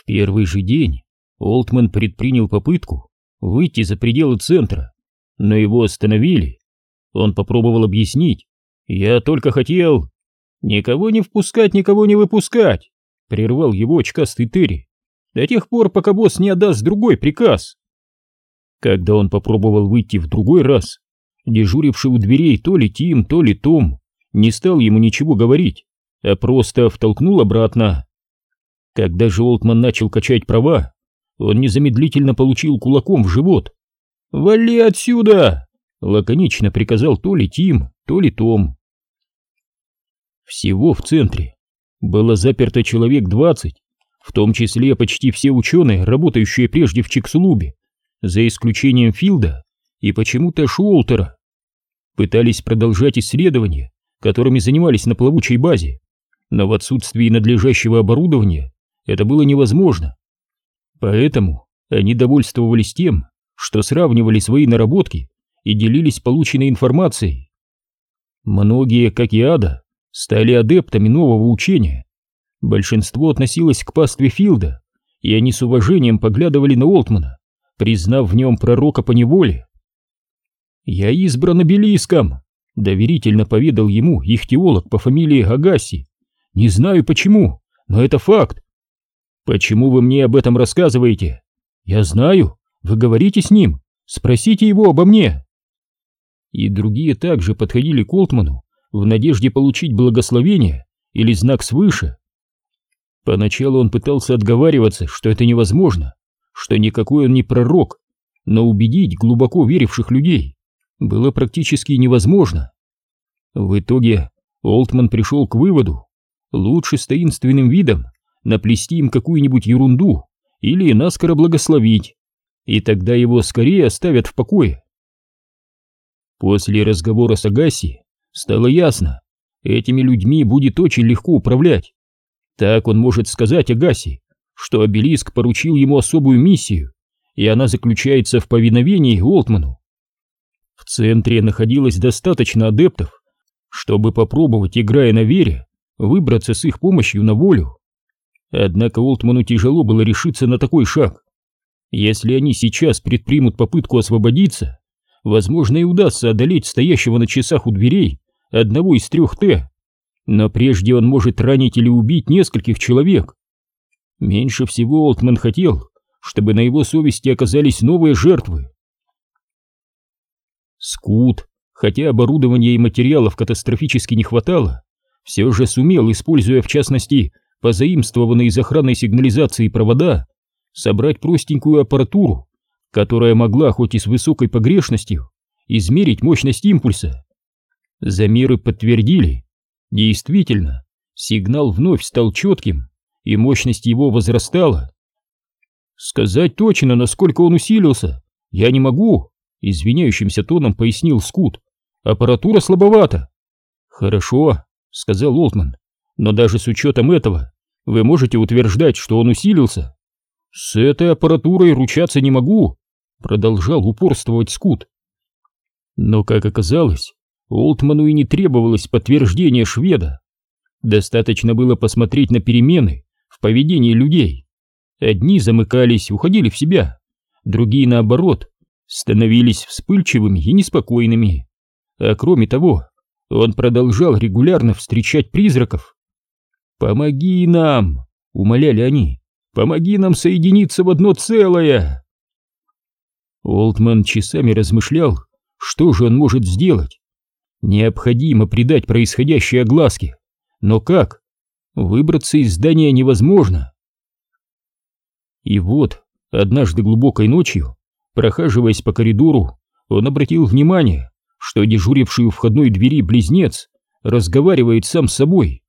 В первый же день Олтман предпринял попытку выйти за пределы центра, но его остановили. Он попробовал объяснить. «Я только хотел...» «Никого не впускать, никого не выпускать!» — прервал его очкастый Терри. «До тех пор, пока босс не отдаст другой приказ!» Когда он попробовал выйти в другой раз, дежуривший у дверей то ли Тим, то ли Том не стал ему ничего говорить, а просто втолкнул обратно. Когда же Олтман начал качать права, он незамедлительно получил кулаком в живот. «Вали отсюда!» — лаконично приказал то ли Тим, то ли Том. Всего в центре было заперто человек двадцать, в том числе почти все ученые, работающие прежде в Чиксулубе, за исключением Филда и почему-то Шуолтера. Пытались продолжать исследования, которыми занимались на плавучей базе, но в отсутствии надлежащего оборудования это было невозможно. Поэтому они довольствовались тем, что сравнивали свои наработки и делились полученной информацией. Многие, как и Ада, стали адептами нового учения. Большинство относилось к пастве Филда, и они с уважением поглядывали на Олтмана, признав в нем пророка по неволе. «Я избран обелиском», — доверительно поведал ему их теолог по фамилии Агаси. «Не знаю почему, но это факт. «Почему вы мне об этом рассказываете?» «Я знаю. Вы говорите с ним. Спросите его обо мне». И другие также подходили к Олтману в надежде получить благословение или знак свыше. Поначалу он пытался отговариваться, что это невозможно, что никакой он не пророк, но убедить глубоко веривших людей было практически невозможно. В итоге Олтман пришел к выводу, лучше с таинственным видом наплести им какую-нибудь ерунду или наскоро благословить, и тогда его скорее оставят в покое. После разговора с Агаси стало ясно, этими людьми будет очень легко управлять. Так он может сказать Агаси, что обелиск поручил ему особую миссию, и она заключается в повиновении Олтману. В центре находилось достаточно адептов, чтобы попробовать, играя на вере, выбраться с их помощью на волю. Однако Олтману тяжело было решиться на такой шаг. Если они сейчас предпримут попытку освободиться, возможно и удастся одолеть стоящего на часах у дверей одного из трех Т. Но прежде он может ранить или убить нескольких человек. Меньше всего Олтман хотел, чтобы на его совести оказались новые жертвы. Скут, хотя оборудования и материалов катастрофически не хватало, все же сумел, используя в частности позаимствованные из охранной сигнализации провода, собрать простенькую аппаратуру, которая могла хоть и с высокой погрешностью измерить мощность импульса. Замеры подтвердили, действительно, сигнал вновь стал четким, и мощность его возрастала. Сказать точно, насколько он усилился, я не могу, извиняющимся тоном пояснил Скут. Аппаратура слабовата. Хорошо, сказал Олтман. Но даже с учетом этого, вы можете утверждать, что он усилился? С этой аппаратурой ручаться не могу, продолжал упорствовать Скут. Но, как оказалось, Олтману и не требовалось подтверждение шведа. Достаточно было посмотреть на перемены в поведении людей. Одни замыкались, уходили в себя, другие, наоборот, становились вспыльчивыми и неспокойными. А кроме того, он продолжал регулярно встречать призраков, «Помоги нам!» — умоляли они. «Помоги нам соединиться в одно целое!» Олдман часами размышлял, что же он может сделать. Необходимо придать происходящее огласке. Но как? Выбраться из здания невозможно. И вот, однажды глубокой ночью, прохаживаясь по коридору, он обратил внимание, что дежуривший у входной двери близнец разговаривает сам с собой.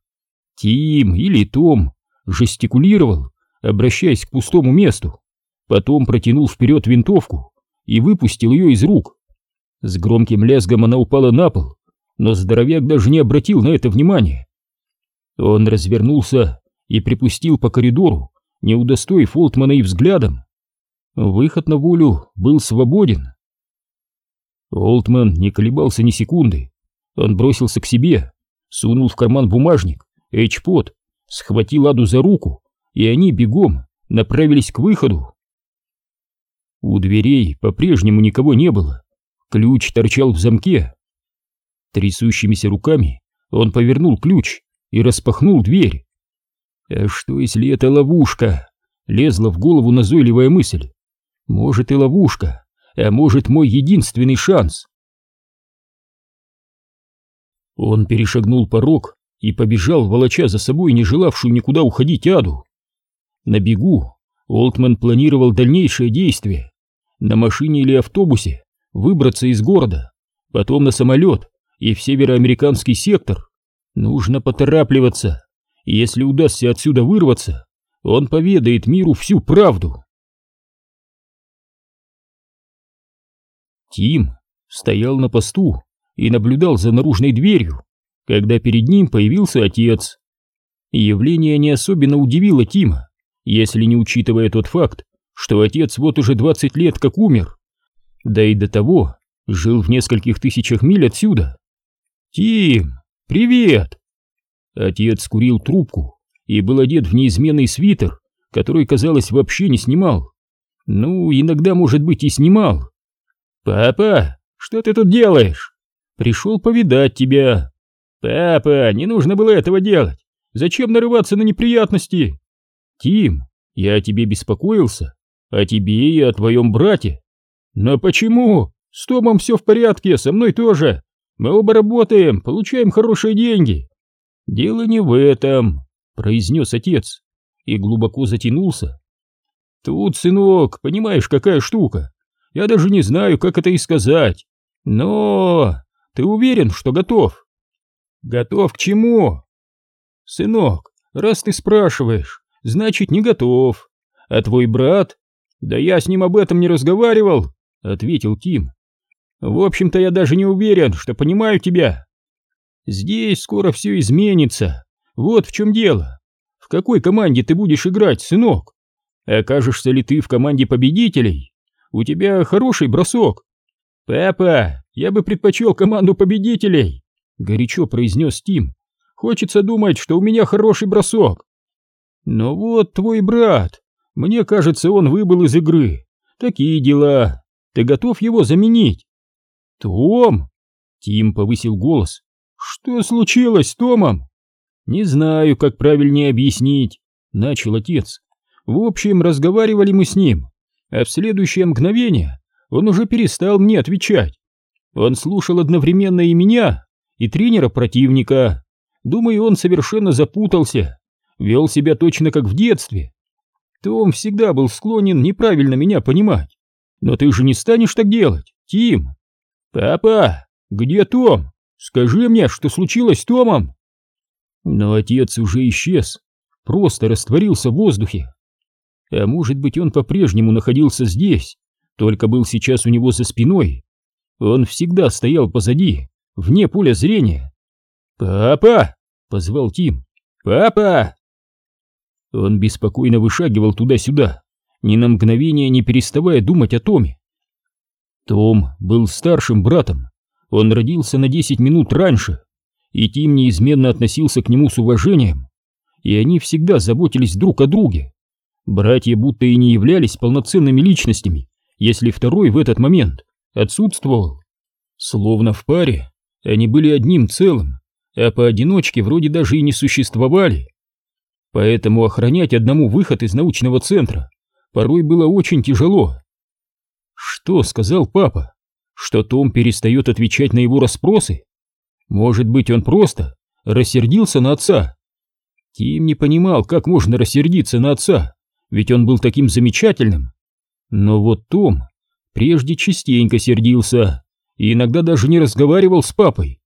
Тим или Том жестикулировал, обращаясь к пустому месту, потом протянул вперед винтовку и выпустил ее из рук. С громким лязгом она упала на пол, но здоровяк даже не обратил на это внимания. Он развернулся и припустил по коридору, не удостоив Олтмана и взглядом. Выход на волю был свободен. Олтман не колебался ни секунды. Он бросился к себе, сунул в карман бумажник Эйчпот схватил Аду за руку, и они бегом направились к выходу. У дверей по-прежнему никого не было. Ключ торчал в замке. Трясущимися руками он повернул ключ и распахнул дверь. А что если это ловушка? Лезла в голову назойливая мысль. Может и ловушка, а может мой единственный шанс. Он перешагнул порог и побежал, волоча за собой не желавшую никуда уходить аду. На бегу Олтман планировал дальнейшее действие. На машине или автобусе выбраться из города, потом на самолет и в североамериканский сектор. Нужно поторапливаться. Если удастся отсюда вырваться, он поведает миру всю правду. Тим стоял на посту и наблюдал за наружной дверью, когда перед ним появился отец. Явление не особенно удивило Тима, если не учитывая тот факт, что отец вот уже 20 лет как умер, да и до того жил в нескольких тысячах миль отсюда. «Тим, привет!» Отец курил трубку и был одет в неизменный свитер, который, казалось, вообще не снимал. Ну, иногда, может быть, и снимал. «Папа, что ты тут делаешь?» «Пришел повидать тебя». «Папа, не нужно было этого делать. Зачем нарываться на неприятности?» «Тим, я о тебе беспокоился, о тебе и о твоем брате». «Но почему? С Томом все в порядке, со мной тоже. Мы оба работаем, получаем хорошие деньги». «Дело не в этом», — произнес отец и глубоко затянулся. «Тут, сынок, понимаешь, какая штука? Я даже не знаю, как это и сказать. Но ты уверен, что готов? Готов к чему? Сынок, раз ты спрашиваешь, значит не готов. А твой брат? Да я с ним об этом не разговаривал, ответил Тим. В общем-то, я даже не уверен, что понимаю тебя. Здесь скоро все изменится. Вот в чем дело. В какой команде ты будешь играть, сынок? Окажешься ли ты в команде победителей? У тебя хороший бросок. Папа, я бы предпочел команду победителей, горячо произнес Тим. Хочется думать, что у меня хороший бросок. Но вот твой брат. Мне кажется, он выбыл из игры. Такие дела. Ты готов его заменить? Том? Тим повысил голос. Что случилось с Томом? Не знаю, как правильнее объяснить, начал отец. В общем, разговаривали мы с ним а в следующее мгновение он уже перестал мне отвечать. Он слушал одновременно и меня, и тренера противника. Думаю, он совершенно запутался, вел себя точно как в детстве. Том всегда был склонен неправильно меня понимать. Но ты же не станешь так делать, Тим. Папа, где Том? Скажи мне, что случилось с Томом? Но отец уже исчез, просто растворился в воздухе. А может быть, он по-прежнему находился здесь, только был сейчас у него за спиной. Он всегда стоял позади, вне поля зрения. «Папа!» — позвал Тим. «Папа!» Он беспокойно вышагивал туда-сюда, ни на мгновение не переставая думать о Томе. Том был старшим братом, он родился на десять минут раньше, и Тим неизменно относился к нему с уважением, и они всегда заботились друг о друге. Братья будто и не являлись полноценными личностями, если второй в этот момент отсутствовал. Словно в паре они были одним целым, а поодиночке вроде даже и не существовали. Поэтому охранять одному выход из научного центра порой было очень тяжело. Что сказал папа? Что Том перестает отвечать на его расспросы? Может быть, он просто рассердился на отца? Тим не понимал, как можно рассердиться на отца, ведь он был таким замечательным. Но вот Том прежде частенько сердился и иногда даже не разговаривал с папой.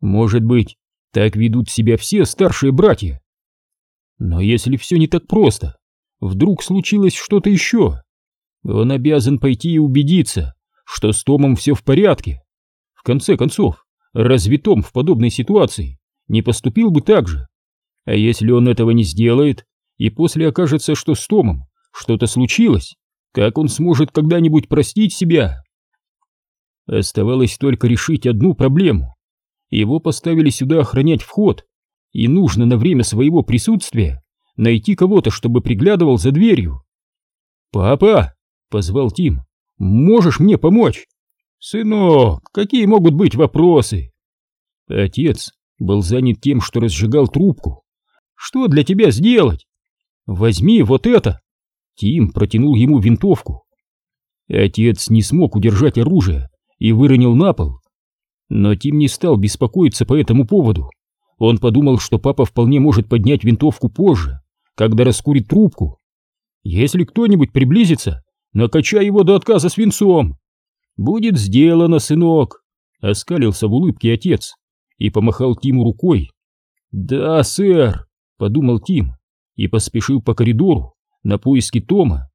Может быть, так ведут себя все старшие братья. Но если все не так просто, вдруг случилось что-то еще, он обязан пойти и убедиться, что с Томом все в порядке. В конце концов, разве Том в подобной ситуации не поступил бы так же? А если он этого не сделает, и после окажется, что с Томом что-то случилось, как он сможет когда-нибудь простить себя? Оставалось только решить одну проблему. Его поставили сюда охранять вход, и нужно на время своего присутствия найти кого-то, чтобы приглядывал за дверью. «Папа!» — позвал Тим. «Можешь мне помочь?» «Сынок, какие могут быть вопросы?» Отец был занят тем, что разжигал трубку. «Что для тебя сделать?» «Возьми вот это!» Тим протянул ему винтовку. Отец не смог удержать оружие и выронил на пол. Но Тим не стал беспокоиться по этому поводу. Он подумал, что папа вполне может поднять винтовку позже, когда раскурит трубку. Если кто-нибудь приблизится, накачай его до отказа свинцом. Будет сделано, сынок, оскалился в улыбке отец и помахал Тиму рукой. Да, сэр, подумал Тим и поспешил по коридору на поиски Тома.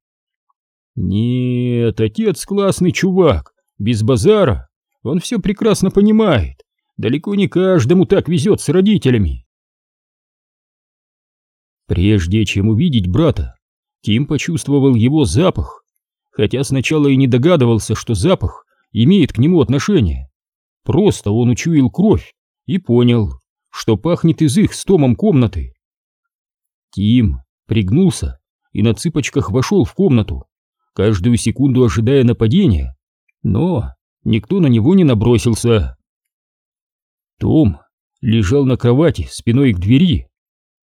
Нет, отец классный чувак, без базара, он все прекрасно понимает. Далеко не каждому так везет с родителями. Прежде чем увидеть брата, Тим почувствовал его запах, хотя сначала и не догадывался, что запах имеет к нему отношение. Просто он учуял кровь и понял, что пахнет из их с Томом комнаты. Тим пригнулся и на цыпочках вошел в комнату, каждую секунду ожидая нападения, но никто на него не набросился. Том лежал на кровати спиной к двери.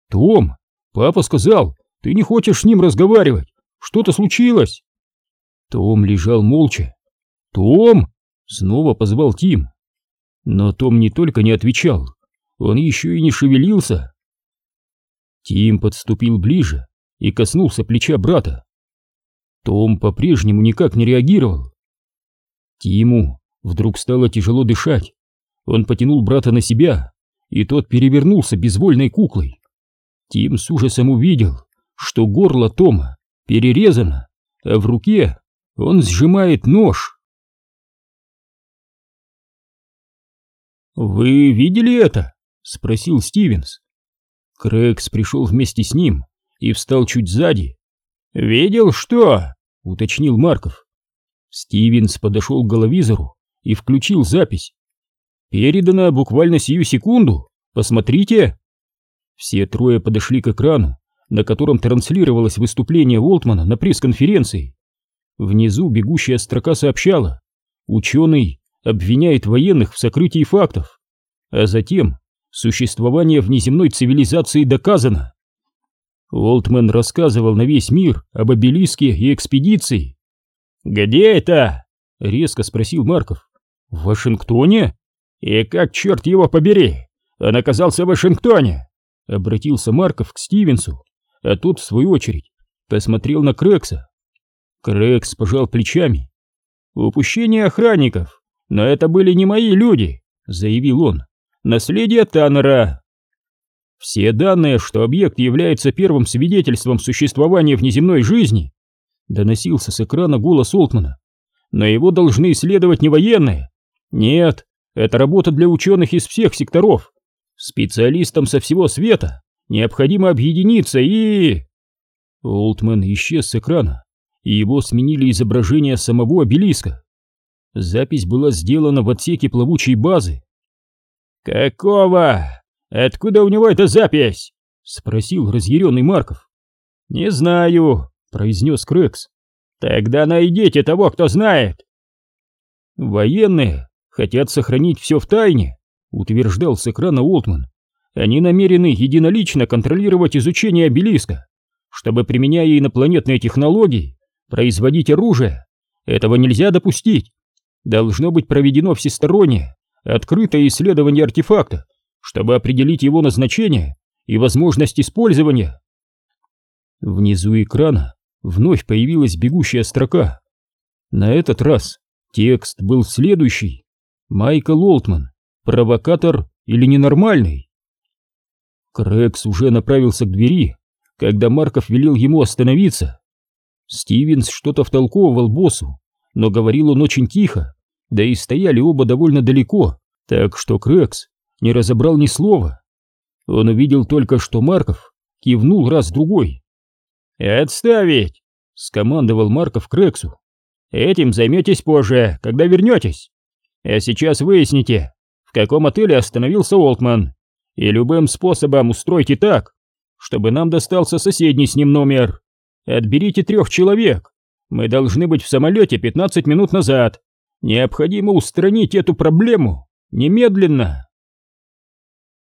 «Том, папа сказал, ты не хочешь с ним разговаривать. Что-то случилось?» Том лежал молча. «Том!» — снова позвал Тим. Но Том не только не отвечал, он еще и не шевелился. Тим подступил ближе и коснулся плеча брата. Том по-прежнему никак не реагировал. Тиму вдруг стало тяжело дышать. Он потянул брата на себя, и тот перевернулся безвольной куклой. Тим с ужасом увидел, что горло Тома перерезано, а в руке он сжимает нож. «Вы видели это?» — спросил Стивенс. Крэкс пришел вместе с ним и встал чуть сзади. «Видел что?» — уточнил Марков. Стивенс подошел к головизору и включил запись. «Передано буквально сию секунду. Посмотрите!» Все трое подошли к экрану, на котором транслировалось выступление Уолтмана на пресс-конференции. Внизу бегущая строка сообщала, ученый обвиняет военных в сокрытии фактов, а затем существование внеземной цивилизации доказано. Уолтман рассказывал на весь мир об обелиске и экспедиции. «Где это?» — резко спросил Марков. «В Вашингтоне? И как, черт его побери, он оказался в Вашингтоне?» Обратился Марков к Стивенсу а тот, в свою очередь, посмотрел на Крекса. Крекс пожал плечами. «Упущение охранников, но это были не мои люди», — заявил он. «Наследие Таннера». Все данные, что объект является первым свидетельством существования внеземной жизни, доносился с экрана голос Олтмана. Но его должны исследовать не военные. Нет, это работа для ученых из всех секторов, специалистам со всего света. Необходимо объединиться и...» Олтман исчез с экрана, и его сменили изображение самого обелиска. Запись была сделана в отсеке плавучей базы. «Какого? Откуда у него эта запись?» — спросил разъяренный Марков. «Не знаю», — произнес Крэкс. «Тогда найдите того, кто знает». «Военные хотят сохранить все в тайне», — утверждал с экрана Олтман. Они намерены единолично контролировать изучение обелиска, чтобы, применяя инопланетные технологии, производить оружие. Этого нельзя допустить. Должно быть проведено всестороннее, открытое исследование артефакта, чтобы определить его назначение и возможность использования. Внизу экрана вновь появилась бегущая строка. На этот раз текст был следующий. Майкл Олтман, провокатор или ненормальный? Крэкс уже направился к двери, когда Марков велел ему остановиться. Стивенс что-то втолковывал боссу, но говорил он очень тихо, да и стояли оба довольно далеко, так что Крэкс не разобрал ни слова. Он увидел только, что Марков кивнул раз-другой. «Отставить!» — скомандовал Марков Крэксу. «Этим займетесь позже, когда вернетесь. А сейчас выясните, в каком отеле остановился Олтман и любым способом устройте так, чтобы нам достался соседний с ним номер. Отберите трех человек Мы должны быть в самолете 15 минут назад. Необходимо устранить эту проблему. Немедленно.